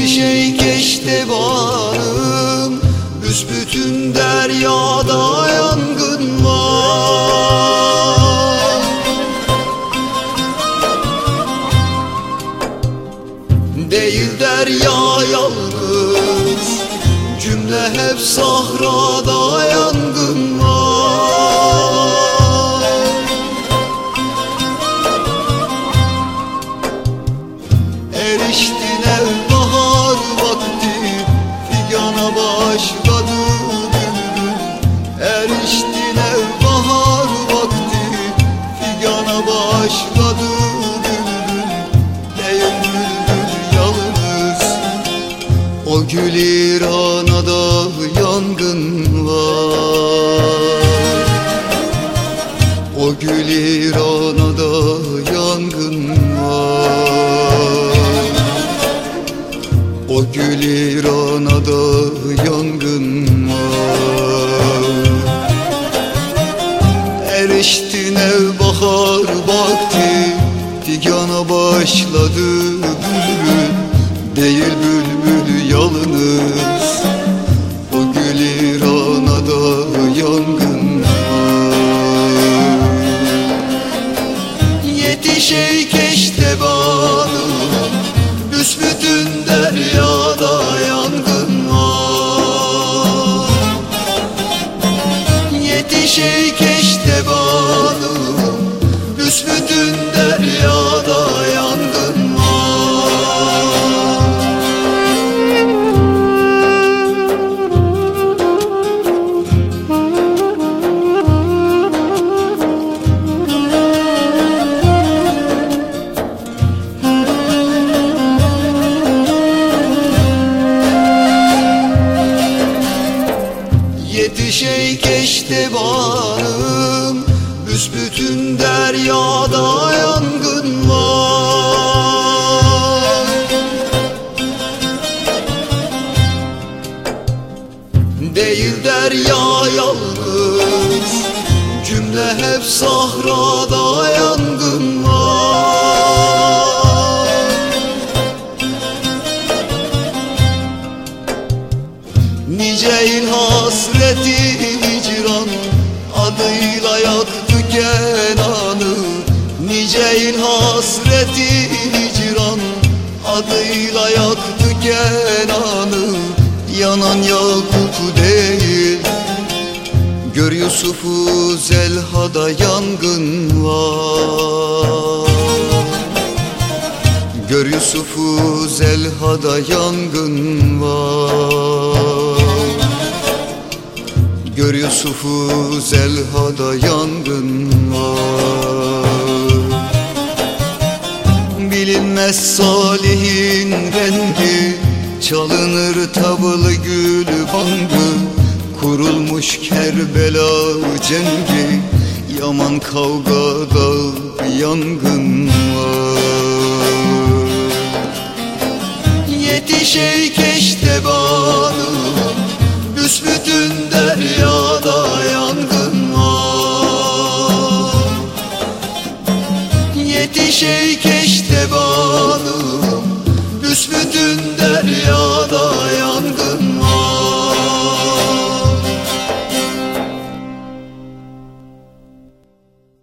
Bir şey geçti varım Büsbütün deryada yangın var. Değil derya yalnız Cümle hep sahrada yangın var başladı bülbül Eriştiler bahar vakti. Figana başladı bülbül Neyim bülbül yalnız. O gül İrana'da yangın var. O gül İrana'da yangın var. O gül İrana'da Erişti ev bahar vakti? Figana başladı bülbül Değil bülbül yalınız O gül İrana'da yangın var. Yetişey keştebanı Büsbütün deryada yangın var. Yetişey keştebanı Yetişey keştebanım Büsbütün deryada yangın var. Değil derya yalnız Cümle hep sahrada yangın var. Niceyin hasreti hicran Adıyla yaktı Kenan'ı. Niceyin hasreti hicran Adıyla yaktı Kenan'ı. Yanan Yakup değil. Gör Yusuf'u Zelha'da yangın var. Gör Yusuf'u Zelha'da yangın var Gör Yusuf'u Zelha'da yangın var. Bilinmez salihin rengi Çalınır tabılı gül bangı. Kurulmuş Kerbela cengi Yaman kavgada yangın var. Yetişey Yetişey keştebanı Büsbütün